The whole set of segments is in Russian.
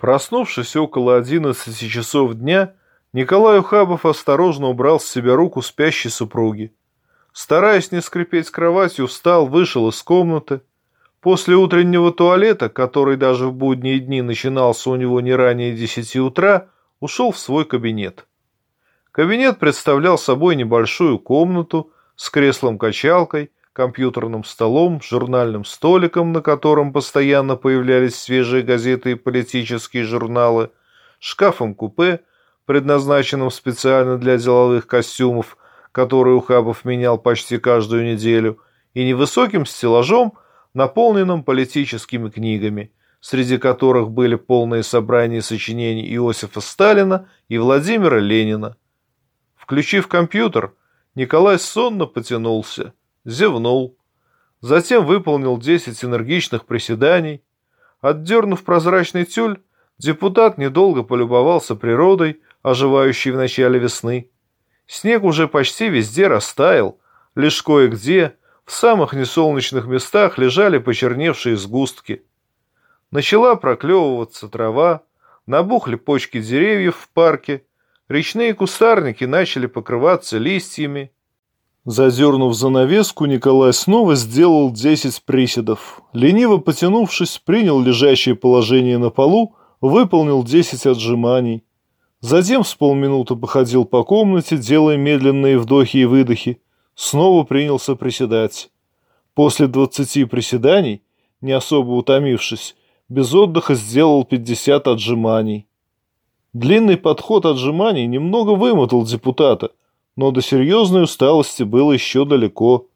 Проснувшись около одиннадцати часов дня, Николай Ухабов осторожно убрал с себя руку спящей супруги. Стараясь не скрипеть кроватью, встал, вышел из комнаты. После утреннего туалета, который даже в будние дни начинался у него не ранее десяти утра, ушел в свой кабинет. Кабинет представлял собой небольшую комнату с креслом-качалкой, компьютерным столом, журнальным столиком, на котором постоянно появлялись свежие газеты и политические журналы, шкафом-купе, предназначенным специально для деловых костюмов, который Ухабов менял почти каждую неделю, и невысоким стеллажом, наполненным политическими книгами, среди которых были полные собрания сочинений Иосифа Сталина и Владимира Ленина. Включив компьютер, Николай сонно потянулся – зевнул. Затем выполнил десять энергичных приседаний. Отдернув прозрачный тюль, депутат недолго полюбовался природой, оживающей в начале весны. Снег уже почти везде растаял, лишь кое-где, в самых несолнечных местах лежали почерневшие сгустки. Начала проклевываться трава, набухли почки деревьев в парке, речные кустарники начали покрываться листьями, Зазернув занавеску, Николай снова сделал десять приседов. Лениво потянувшись, принял лежащее положение на полу, выполнил десять отжиманий. Затем с полминуты походил по комнате, делая медленные вдохи и выдохи. Снова принялся приседать. После двадцати приседаний, не особо утомившись, без отдыха сделал пятьдесят отжиманий. Длинный подход отжиманий немного вымотал депутата – но до серьезной усталости было еще далеко.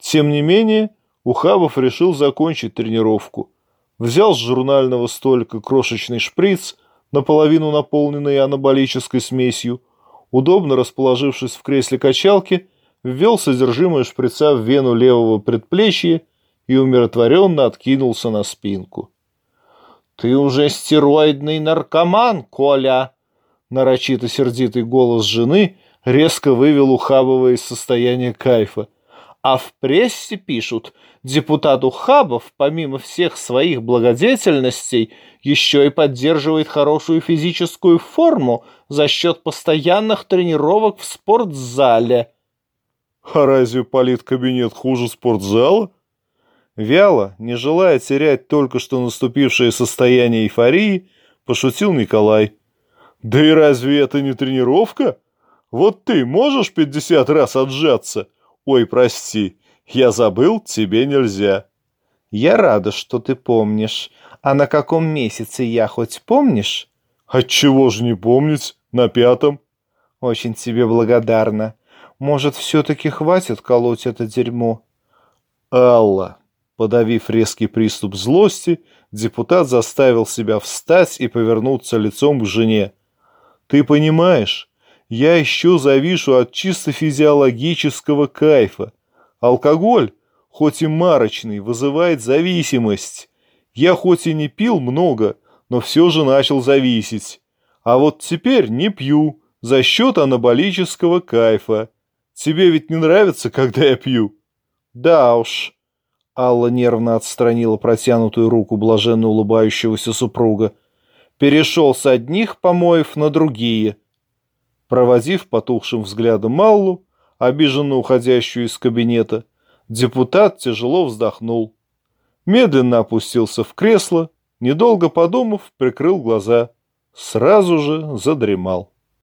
Тем не менее, Ухабов решил закончить тренировку. Взял с журнального столика крошечный шприц, наполовину наполненный анаболической смесью, удобно расположившись в кресле качалки, ввел содержимое шприца в вену левого предплечья и умиротворенно откинулся на спинку. «Ты уже стероидный наркоман, Коля!» Нарочито сердитый голос жены резко вывел Ухабова из состояния кайфа. А в прессе пишут, депутат Ухабов, помимо всех своих благодетельностей, еще и поддерживает хорошую физическую форму за счет постоянных тренировок в спортзале. А разве политкабинет хуже спортзала? Вяло, не желая терять только что наступившее состояние эйфории, пошутил Николай. Да и разве это не тренировка? Вот ты можешь пятьдесят раз отжаться? Ой, прости, я забыл, тебе нельзя. Я рада, что ты помнишь. А на каком месяце я хоть помнишь? Отчего же не помнить? На пятом. Очень тебе благодарна. Может, все-таки хватит колоть это дерьмо? Алла, подавив резкий приступ злости, депутат заставил себя встать и повернуться лицом к жене. Ты понимаешь, я еще завишу от чисто физиологического кайфа. Алкоголь, хоть и марочный, вызывает зависимость. Я хоть и не пил много, но все же начал зависеть. А вот теперь не пью за счет анаболического кайфа. Тебе ведь не нравится, когда я пью? Да уж. Алла нервно отстранила протянутую руку блаженно улыбающегося супруга. Перешел с одних помоев на другие – Проводив потухшим взглядом Маллу, обиженно уходящую из кабинета, депутат тяжело вздохнул. Медленно опустился в кресло, недолго подумав, прикрыл глаза. Сразу же задремал.